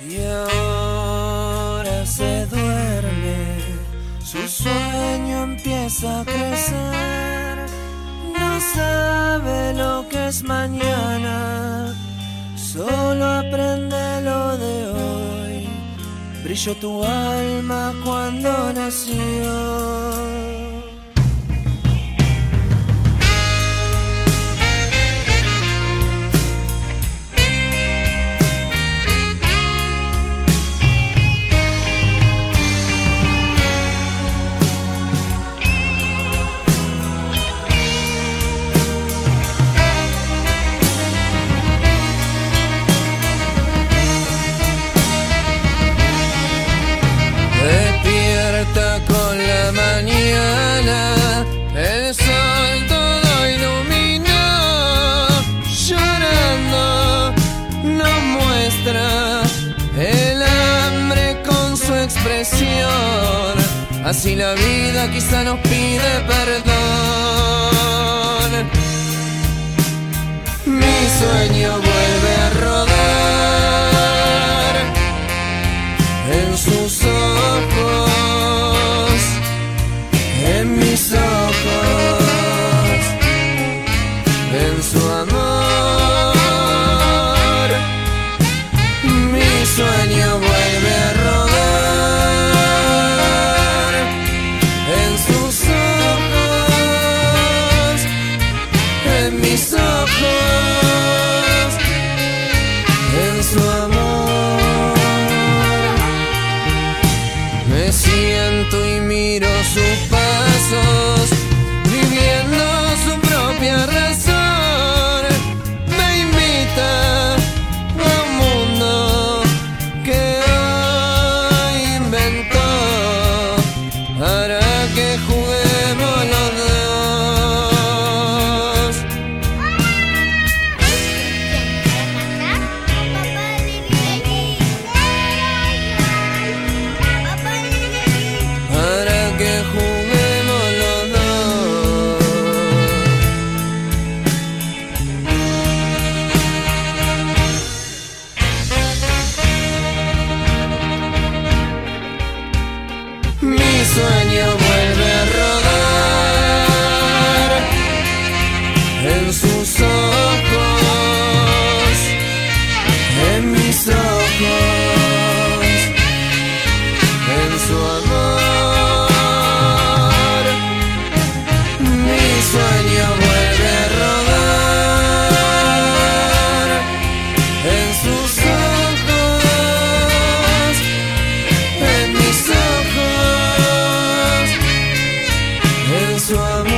Y ahora se duerme, su sueño empieza a crecer. No sabe lo que es mañana, solo aprende lo de hoy. Brilló tu alma cuando nació. Así la vida quizá nos pide perdón. so. suave.